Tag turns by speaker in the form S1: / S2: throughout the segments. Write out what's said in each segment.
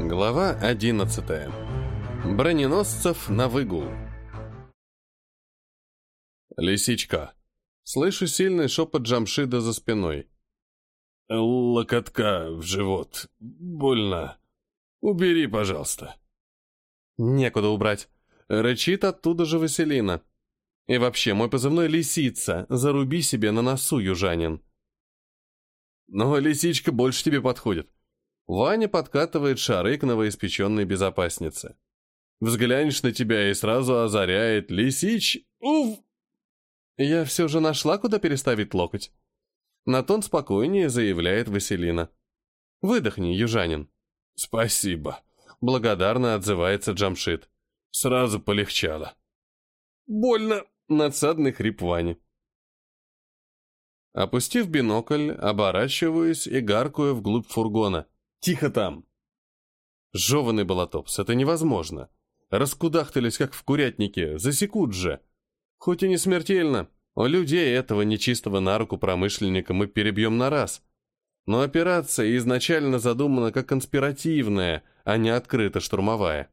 S1: Глава 11. Броненосцев на выгул. Лисичка. Слышу сильный шепот Джамшида за спиной. Локотка в живот. Больно. Убери, пожалуйста. Некуда убрать. Рычит оттуда же Василина. И вообще, мой позывной «Лисица». Заруби себе на носу, южанин. Но лисичка больше тебе подходит. Ваня подкатывает шары к новоиспеченной безопаснице. Взглянешь на тебя и сразу озаряет «Лисич! Уф!» Я все же нашла, куда переставить локоть. На тон спокойнее заявляет Василина. «Выдохни, южанин». «Спасибо», — благодарно отзывается Джамшит. «Сразу полегчало». «Больно!» — надсадный хрип Вани. Опустив бинокль, оборачиваюсь и гаркую вглубь фургона. Тихо там!» Жеванный болотопс, это невозможно. Раскудахтались, как в курятнике, засекут же. Хоть и не смертельно, у людей этого нечистого на руку промышленника мы перебьем на раз. Но операция изначально задумана как конспиративная, а не открыто штурмовая.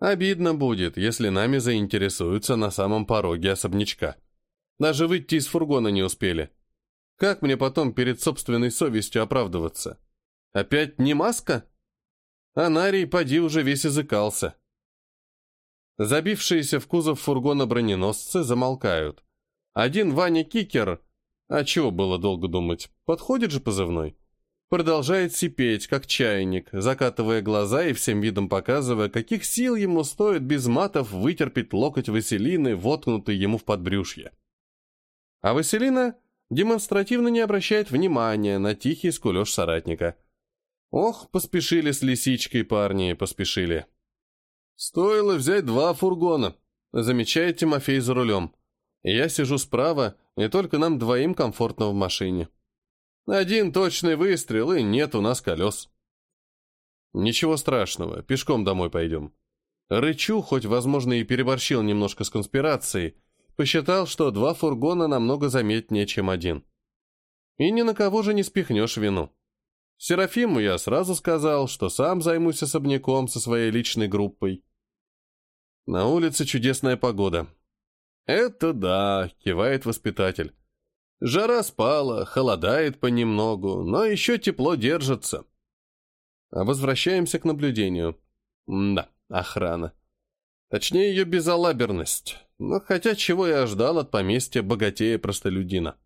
S1: Обидно будет, если нами заинтересуются на самом пороге особнячка. Даже выйти из фургона не успели. Как мне потом перед собственной совестью оправдываться? Опять не маска? Анарий, поди, уже весь языкался. Забившиеся в кузов фургона броненосцы замолкают. Один Ваня Кикер, а чего было долго думать, подходит же позывной, продолжает сипеть, как чайник, закатывая глаза и всем видом показывая, каких сил ему стоит без матов вытерпеть локоть Василины, воткнутый ему в подбрюшье. А Василина демонстративно не обращает внимания на тихий скулеж соратника – Ох, поспешили с лисичкой парни, поспешили. Стоило взять два фургона, замечает Тимофей за рулем. Я сижу справа, и только нам двоим комфортно в машине. Один точный выстрел, и нет у нас колес. Ничего страшного, пешком домой пойдем. Рычу, хоть, возможно, и переборщил немножко с конспирацией, посчитал, что два фургона намного заметнее, чем один. И ни на кого же не спихнешь вину. Серафиму я сразу сказал, что сам займусь особняком со своей личной группой. На улице чудесная погода. «Это да», — кивает воспитатель. «Жара спала, холодает понемногу, но еще тепло держится». А возвращаемся к наблюдению. да, охрана. Точнее, ее безалаберность. Но хотя чего я ждал от поместья богатея-простолюдина.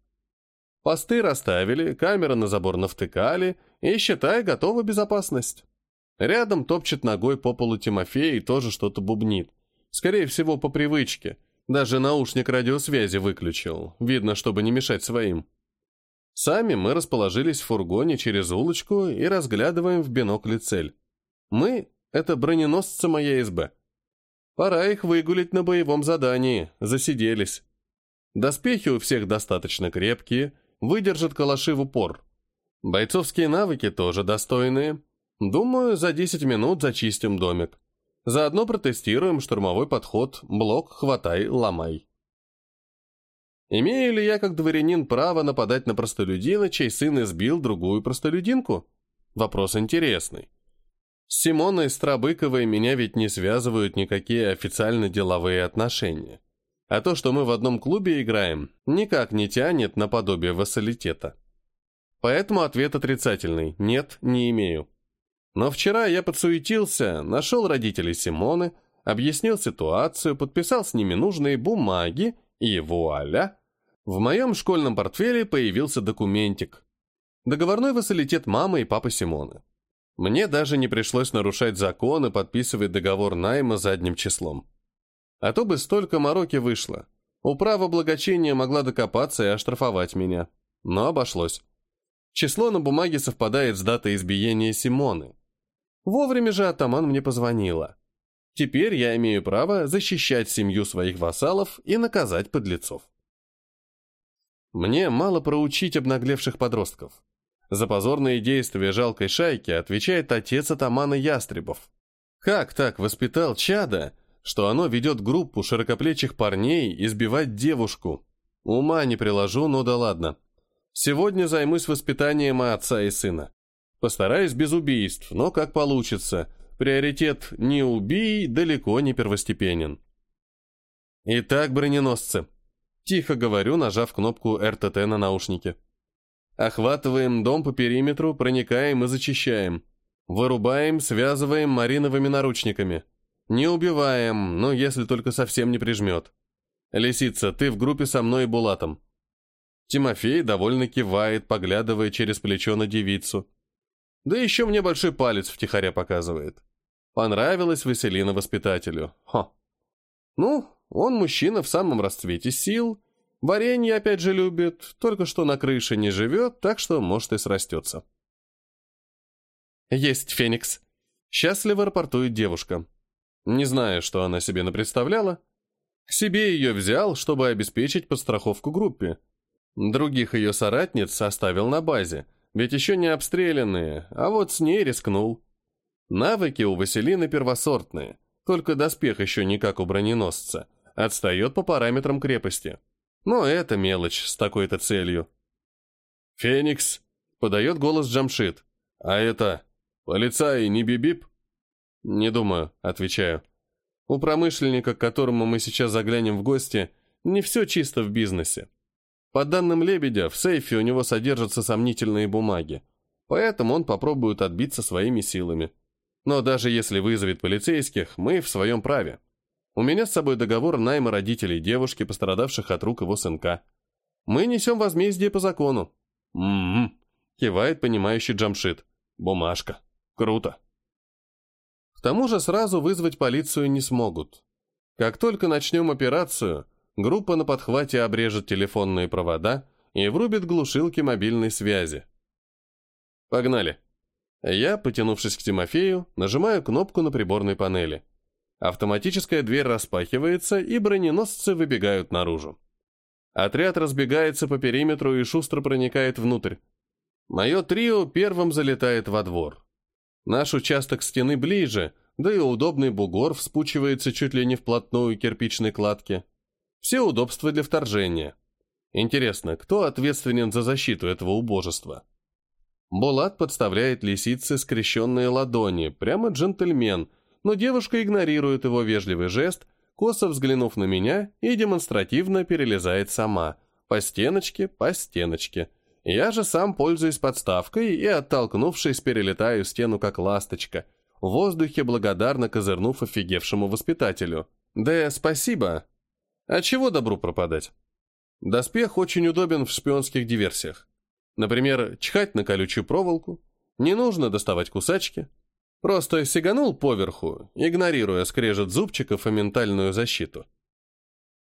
S1: Посты расставили, камеры на забор навтыкали, и, считай, готова безопасность. Рядом топчет ногой по полу Тимофей и тоже что-то бубнит. Скорее всего, по привычке. Даже наушник радиосвязи выключил. Видно, чтобы не мешать своим. Сами мы расположились в фургоне через улочку и разглядываем в бинокль цель. Мы — это броненосцы моей СБ. Пора их выгулить на боевом задании, засиделись. Доспехи у всех достаточно крепкие — выдержат калаши в упор. Бойцовские навыки тоже достойные. Думаю, за 10 минут зачистим домик. Заодно протестируем штурмовой подход «блок, хватай, ломай». Имею ли я как дворянин право нападать на простолюдина, чей сын избил другую простолюдинку? Вопрос интересный. С Симоной Страбыковой меня ведь не связывают никакие официально деловые отношения. А то, что мы в одном клубе играем, никак не тянет на подобие вассалитета. Поэтому ответ отрицательный – нет, не имею. Но вчера я подсуетился, нашел родителей Симоны, объяснил ситуацию, подписал с ними нужные бумаги, и вуаля! В моем школьном портфеле появился документик. Договорной вассалитет мамы и папы Симоны. Мне даже не пришлось нарушать закон и подписывать договор найма задним числом. А то бы столько мороки вышло. Управа благочиния могла докопаться и оштрафовать меня. Но обошлось. Число на бумаге совпадает с датой избиения Симоны. Вовремя же атаман мне позвонила. Теперь я имею право защищать семью своих вассалов и наказать подлецов. Мне мало проучить обнаглевших подростков. За позорные действия жалкой шайки отвечает отец атамана Ястребов. Как так воспитал чада, что оно ведет группу широкоплечих парней избивать девушку. Ума не приложу, но да ладно. Сегодня займусь воспитанием отца и сына. Постараюсь без убийств, но как получится. Приоритет «не убий» далеко не первостепенен. Итак, броненосцы. Тихо говорю, нажав кнопку РТТ на наушнике. Охватываем дом по периметру, проникаем и зачищаем. Вырубаем, связываем мариновыми наручниками. Не убиваем, но если только совсем не прижмет. Лисица, ты в группе со мной и Булатом. Тимофей довольно кивает, поглядывая через плечо на девицу. Да еще мне большой палец втихаря показывает. Понравилось Василина воспитателю. Хо. Ну, он мужчина в самом расцвете сил. Варенье опять же любит, только что на крыше не живет, так что, может, и срастется. «Есть Феникс», — счастливо рапортует девушка. Не знаю, что она себе напредставляла. Себе ее взял, чтобы обеспечить подстраховку группе. Других ее соратниц оставил на базе, ведь еще не обстрелянные, а вот с ней рискнул. Навыки у Василины первосортные, только доспех еще не как у броненосца, отстает по параметрам крепости. Но это мелочь с такой-то целью. «Феникс!» — подает голос Джамшит. «А это... полицай не бибип?» «Не думаю», — отвечаю. «У промышленника, к которому мы сейчас заглянем в гости, не все чисто в бизнесе. По данным Лебедя, в сейфе у него содержатся сомнительные бумаги, поэтому он попробует отбиться своими силами. Но даже если вызовет полицейских, мы в своем праве. У меня с собой договор найма родителей девушки, пострадавших от рук его сынка. Мы несем возмездие по закону. «М-м-м», кивает понимающий Джамшит. «Бумажка. Круто». К тому же сразу вызвать полицию не смогут. Как только начнем операцию, группа на подхвате обрежет телефонные провода и врубит глушилки мобильной связи. Погнали. Я, потянувшись к Тимофею, нажимаю кнопку на приборной панели. Автоматическая дверь распахивается, и броненосцы выбегают наружу. Отряд разбегается по периметру и шустро проникает внутрь. Мое трио первым залетает во двор. Наш участок стены ближе, да и удобный бугор вспучивается чуть ли не вплотную к кирпичной кладке. Все удобства для вторжения. Интересно, кто ответственен за защиту этого убожества? Булат подставляет лисице скрещенные ладони, прямо джентльмен, но девушка игнорирует его вежливый жест, косо взглянув на меня и демонстративно перелезает сама, по стеночке, по стеночке. Я же сам пользуюсь подставкой и, оттолкнувшись, перелетаю стену как ласточка, в воздухе благодарно козырнув офигевшему воспитателю. «Да, спасибо», а чего добру пропадать? Доспех очень удобен в шпионских диверсиях. Например, чихать на колючую проволоку, не нужно доставать кусачки. Просто сиганул поверху, игнорируя скрежет зубчиков и ментальную защиту.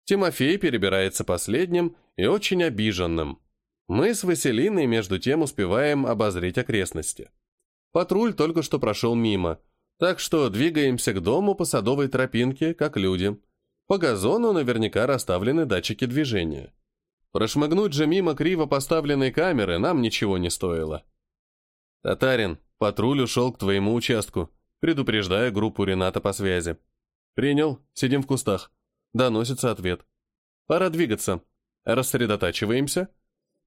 S1: Тимофей перебирается последним и очень обиженным. Мы с Василиной между тем успеваем обозреть окрестности. Патруль только что прошел мимо, так что двигаемся к дому по садовой тропинке, как люди. По газону наверняка расставлены датчики движения. Прошмыгнуть же мимо криво поставленной камеры нам ничего не стоило. «Татарин, патруль ушел к твоему участку», предупреждая группу Рената по связи. «Принял, сидим в кустах». Доносится ответ. «Пора двигаться. Рассредотачиваемся».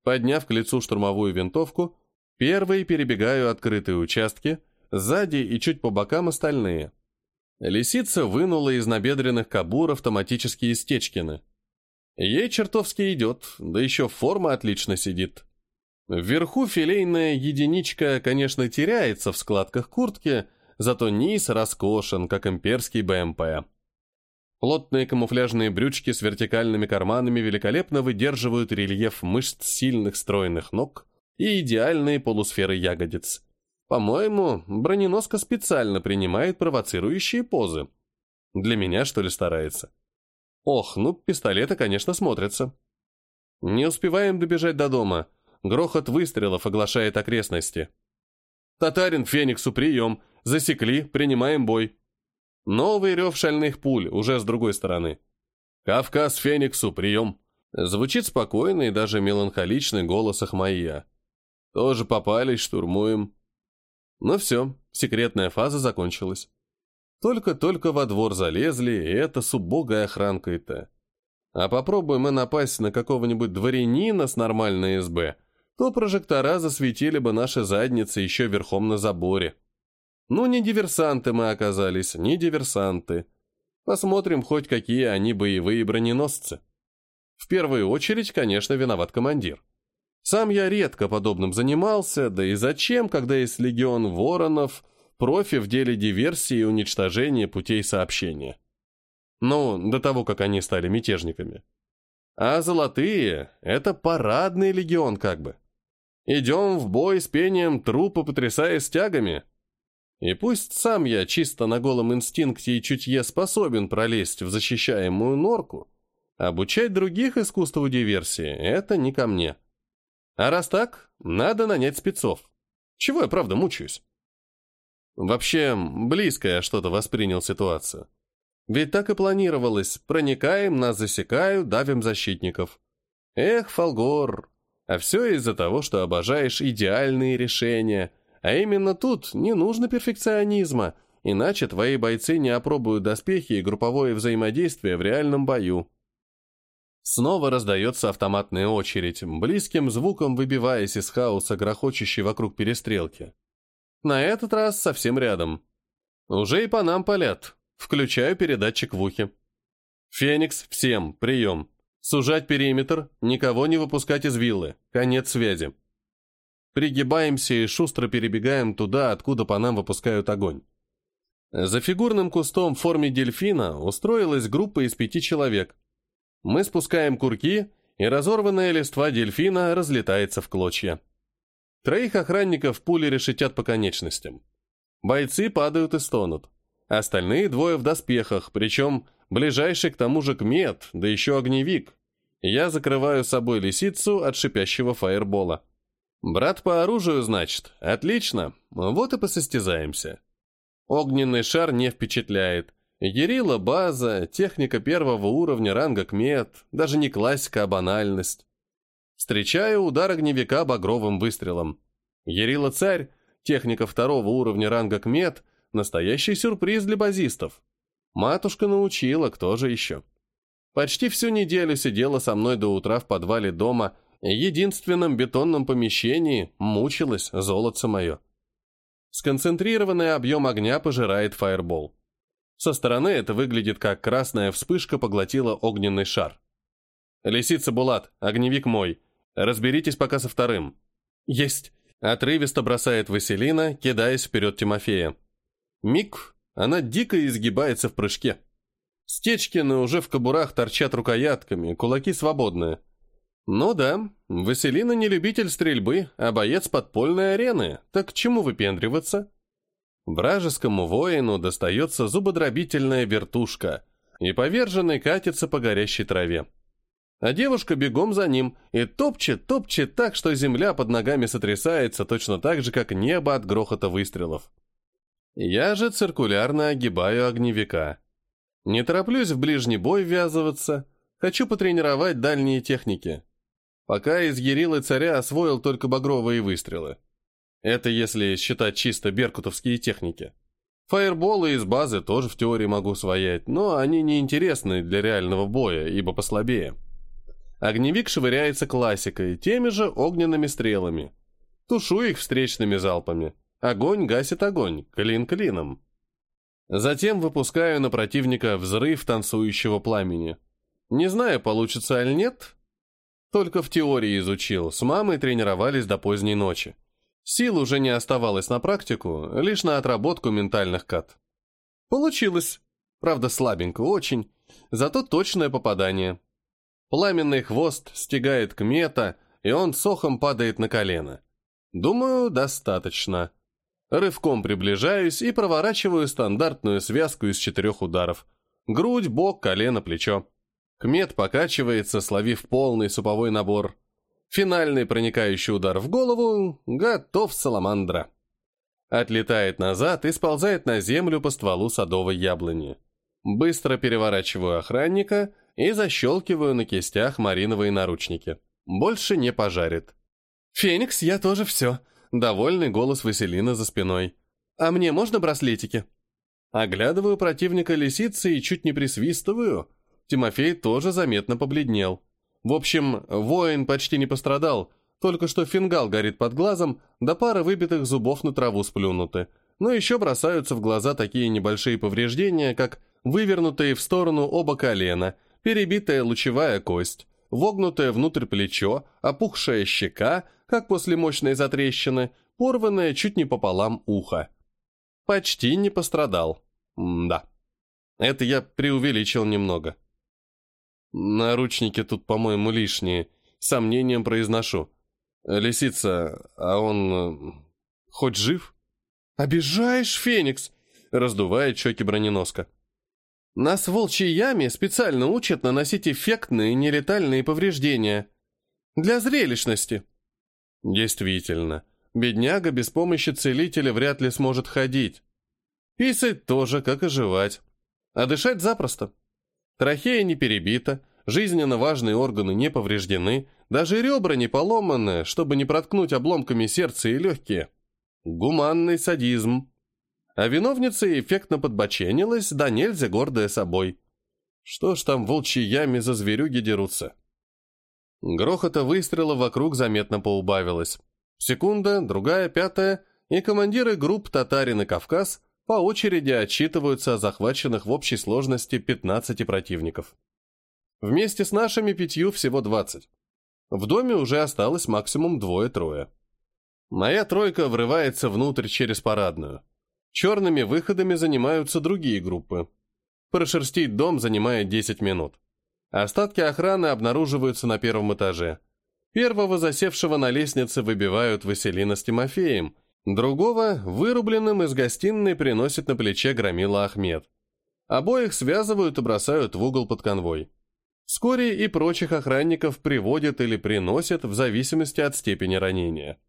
S1: Подняв к лицу штурмовую винтовку, первый перебегаю открытые участки, сзади и чуть по бокам остальные – Лисица вынула из набедренных кобур автоматические стечкины. Ей чертовски идет, да еще форма отлично сидит. Вверху филейная единичка, конечно, теряется в складках куртки, зато низ роскошен, как имперский БМП. Плотные камуфляжные брючки с вертикальными карманами великолепно выдерживают рельеф мышц сильных стройных ног и идеальные полусферы ягодиц. По-моему, броненоска специально принимает провоцирующие позы. Для меня, что ли, старается? Ох, ну, пистолеты, конечно, смотрятся. Не успеваем добежать до дома. Грохот выстрелов оглашает окрестности. Татарин Фениксу прием. Засекли, принимаем бой. Новый рев шальных пуль, уже с другой стороны. Кавказ Фениксу прием. Звучит спокойный и даже меланхоличный голос Ахмаия. Тоже попались, штурмуем. Ну все, секретная фаза закончилась. Только-только во двор залезли, и это с убогой охранкой-то. А попробуем мы напасть на какого-нибудь дворянина с нормальной СБ, то прожектора засветили бы наши задницы еще верхом на заборе. Ну, не диверсанты мы оказались, не диверсанты. Посмотрим хоть какие они боевые броненосцы. В первую очередь, конечно, виноват командир. Сам я редко подобным занимался, да и зачем, когда есть легион воронов, профи в деле диверсии и уничтожения путей сообщения. Ну, до того, как они стали мятежниками. А золотые — это парадный легион как бы. Идем в бой с пением трупа, потрясая стягами. И пусть сам я чисто на голом инстинкте и чутье способен пролезть в защищаемую норку, обучать других искусству диверсии — это не ко мне. А раз так, надо нанять спецов. Чего я, правда, мучаюсь? Вообще, близко я что-то воспринял ситуацию. Ведь так и планировалось. Проникаем, нас засекают, давим защитников. Эх, Фолгор, а все из-за того, что обожаешь идеальные решения. А именно тут не нужно перфекционизма, иначе твои бойцы не опробуют доспехи и групповое взаимодействие в реальном бою. Снова раздается автоматная очередь, близким звуком выбиваясь из хаоса, грохочущей вокруг перестрелки. На этот раз совсем рядом. Уже и по нам палят. Включаю передатчик в ухе. «Феникс, всем, прием. Сужать периметр, никого не выпускать из виллы. Конец связи». Пригибаемся и шустро перебегаем туда, откуда по нам выпускают огонь. За фигурным кустом в форме дельфина устроилась группа из пяти человек. Мы спускаем курки, и разорванная листва дельфина разлетается в клочья. Троих охранников пули решетят по конечностям. Бойцы падают и стонут. Остальные двое в доспехах, причем ближайший к тому же кмет, да еще огневик. Я закрываю собой лисицу от шипящего фаербола. Брат по оружию, значит. Отлично. Вот и посостязаемся. Огненный шар не впечатляет. Герила база, техника первого уровня ранга кмет, даже не классика, а банальность. Встречаю удар огневика багровым выстрелом. Ерила царь, техника второго уровня ранга кмет, Настоящий сюрприз для базистов. Матушка научила, кто же еще. Почти всю неделю сидела со мной до утра в подвале дома, единственном бетонном помещении, мучилась золотце мое. Сконцентрированный объем огня пожирает фаербол. Со стороны это выглядит как красная вспышка поглотила огненный шар. «Лисица Булат, огневик мой. Разберитесь пока со вторым». «Есть!» Отрывисто бросает Василина, кидаясь вперед Тимофея. Миг, она дико изгибается в прыжке. Стечкины уже в кобурах торчат рукоятками, кулаки свободные. Ну да, Василина не любитель стрельбы, а боец подпольной арены, так к чему выпендриваться? Вражескому воину достается зубодробительная вертушка, и поверженный катится по горящей траве. А девушка бегом за ним и топчет, топчет так, что земля под ногами сотрясается точно так же, как небо от грохота выстрелов. Я же циркулярно огибаю огневика. Не тороплюсь в ближний бой ввязываться, хочу потренировать дальние техники. Пока из Ерилы царя освоил только багровые выстрелы. Это если считать чисто беркутовские техники. Фаерболы из базы тоже в теории могу своять, но они не интересны для реального боя, ибо послабее. Огневик швыряется классикой, теми же огненными стрелами. Тушу их встречными залпами. Огонь гасит огонь, клин клином. Затем выпускаю на противника взрыв танцующего пламени. Не знаю, получится или нет. Только в теории изучил, с мамой тренировались до поздней ночи. Сил уже не оставалось на практику, лишь на отработку ментальных кат. Получилось. Правда, слабенько очень, зато точное попадание. Пламенный хвост стегает к мета, и он сохом падает на колено. Думаю, достаточно. Рывком приближаюсь и проворачиваю стандартную связку из четырех ударов. Грудь, бок, колено, плечо. Кмет покачивается, словив полный суповой набор. Финальный проникающий удар в голову. Готов саламандра. Отлетает назад и сползает на землю по стволу садовой яблони. Быстро переворачиваю охранника и защелкиваю на кистях мариновые наручники. Больше не пожарит. «Феникс, я тоже все», Довольный голос Василина за спиной. «А мне можно браслетики?» Оглядываю противника лисицы и чуть не присвистываю. Тимофей тоже заметно побледнел. В общем, воин почти не пострадал, только что фингал горит под глазом, да пара выбитых зубов на траву сплюнуты. но еще бросаются в глаза такие небольшие повреждения, как вывернутые в сторону оба колена, перебитая лучевая кость, вогнутое внутрь плечо, опухшая щека, как после мощной затрещины, порванное чуть не пополам ухо. Почти не пострадал. М да. Это я преувеличил немного. Наручники тут, по-моему, лишние. Сомнением произношу. Лисица, а он... Э, хоть жив? Обижаешь, Феникс! Раздувает щеки броненоска. Нас в волчьей яме специально учат наносить эффектные нелетальные повреждения. Для зрелищности. Действительно, бедняга без помощи целителя вряд ли сможет ходить. Писать тоже, как и жевать. А дышать запросто. Трахея не перебита, жизненно важные органы не повреждены, даже ребра не поломаны, чтобы не проткнуть обломками сердце и легкие. Гуманный садизм. А виновница эффектно подбоченилась, да нельзя гордая собой. Что ж там в волчьей яме за зверюги дерутся? Грохота выстрела вокруг заметно поубавилось. Секунда, другая, пятая, и командиры групп «Татарин» и «Кавказ» по очереди отчитываются о захваченных в общей сложности 15 противников. Вместе с нашими пятью всего 20. В доме уже осталось максимум двое-трое. Моя тройка врывается внутрь через парадную. Черными выходами занимаются другие группы. Прошерстить дом занимает 10 минут. Остатки охраны обнаруживаются на первом этаже. Первого засевшего на лестнице выбивают Василина с Тимофеем, другого, вырубленным из гостиной, приносит на плече громила Ахмед. Обоих связывают и бросают в угол под конвой. Вскоре и прочих охранников приводят или приносят в зависимости от степени ранения.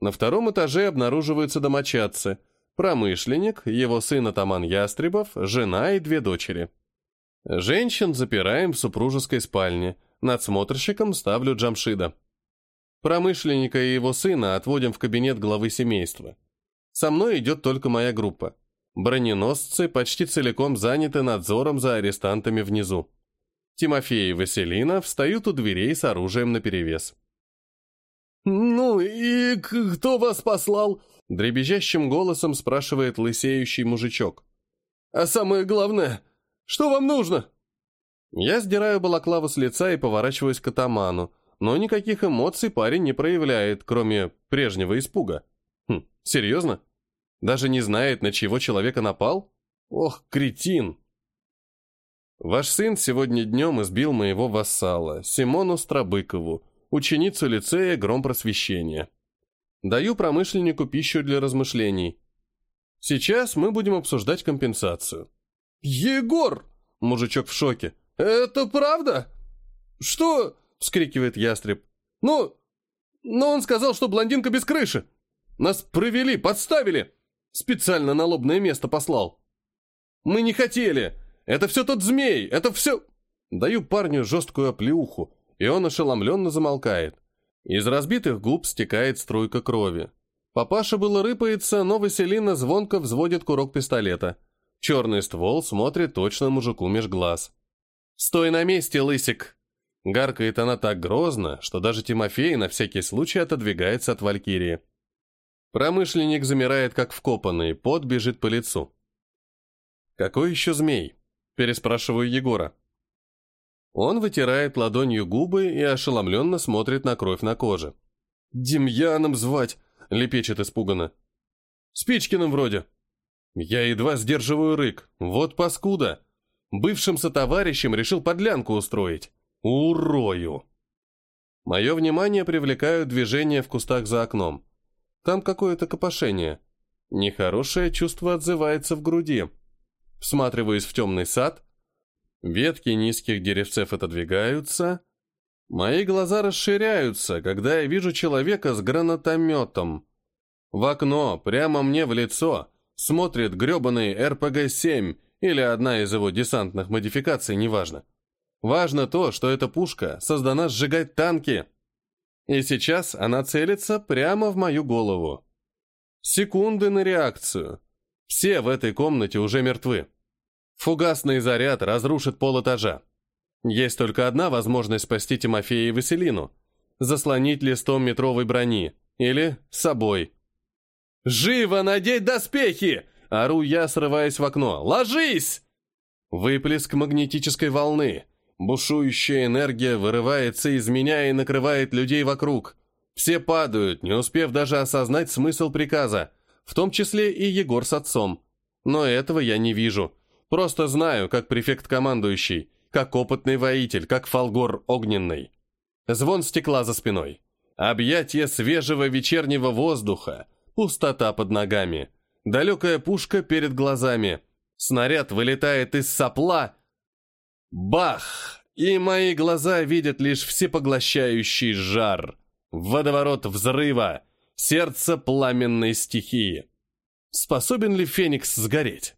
S1: На втором этаже обнаруживаются домочадцы – Промышленник, его сын Атаман Ястребов, жена и две дочери. Женщин запираем в супружеской спальне, надсмотрщиком ставлю Джамшида. Промышленника и его сына отводим в кабинет главы семейства. Со мной идет только моя группа. Броненосцы почти целиком заняты надзором за арестантами внизу. Тимофей и Василина встают у дверей с оружием наперевес.
S2: «Ну и кто вас послал?»
S1: Дребезжащим голосом спрашивает лысеющий мужичок.
S2: «А самое главное, что вам нужно?»
S1: Я сдираю балаклаву с лица и поворачиваюсь к атаману, но никаких эмоций парень не проявляет, кроме прежнего испуга. Хм, серьезно? Даже не знает, на чьего человека напал? Ох, кретин! Ваш сын сегодня днем избил моего вассала, Симону Страбыкову, ученицу лицея Гром Просвещения. Даю промышленнику пищу для размышлений. Сейчас мы будем обсуждать компенсацию.
S2: «Егор!» – мужичок в шоке. «Это правда?» «Что?» – вскрикивает ястреб. «Ну, но он сказал, что блондинка без крыши. Нас провели, подставили. Специально на лобное место послал. Мы не хотели. Это все тот змей, это все...»
S1: Даю парню жесткую оплеуху, и он ошеломленно замолкает. Из разбитых губ стекает струйка крови. Папаша было рыпается, но Василина звонко взводит курок пистолета. Черный ствол смотрит точно мужику меж глаз. «Стой на месте, лысик!» Гаркает она так грозно, что даже Тимофей на всякий случай отодвигается от Валькирии. Промышленник замирает как вкопанный, пот бежит по лицу. «Какой еще змей?» – переспрашиваю Егора. Он вытирает ладонью губы и ошеломленно смотрит на кровь на коже. «Демьяном звать!» — лепечет испуганно. «Спичкиным вроде». Я едва сдерживаю рык. Вот паскуда. Бывшим сотоварищем решил подлянку устроить. Урою. Мое внимание привлекают движения в кустах за окном. Там какое-то копошение. Нехорошее чувство отзывается в груди. Всматриваюсь в темный сад, Ветки низких деревцев отодвигаются. Мои глаза расширяются, когда я вижу человека с гранатометом. В окно, прямо мне в лицо, смотрит гребаный РПГ-7 или одна из его десантных модификаций, неважно. Важно то, что эта пушка создана сжигать танки. И сейчас она целится прямо в мою голову. Секунды на реакцию. Все в этой комнате уже мертвы. Фугасный заряд разрушит пол этажа. Есть только одна возможность спасти Тимофея и Василину. Заслонить листом метровой брони. Или собой. «Живо надеть доспехи!» Ору я, срываясь в окно. «Ложись!» Выплеск магнетической волны. Бушующая энергия вырывается из меня и накрывает людей вокруг. Все падают, не успев даже осознать смысл приказа, в том числе и Егор с отцом. Но этого я не вижу. Просто знаю, как префект-командующий, как опытный воитель, как фалгор огненный. Звон стекла за спиной. Объятие свежего вечернего воздуха. Пустота под ногами. Далекая пушка перед глазами. Снаряд вылетает из сопла. Бах! И мои глаза видят лишь всепоглощающий жар. Водоворот взрыва. Сердце пламенной стихии. Способен ли Феникс сгореть?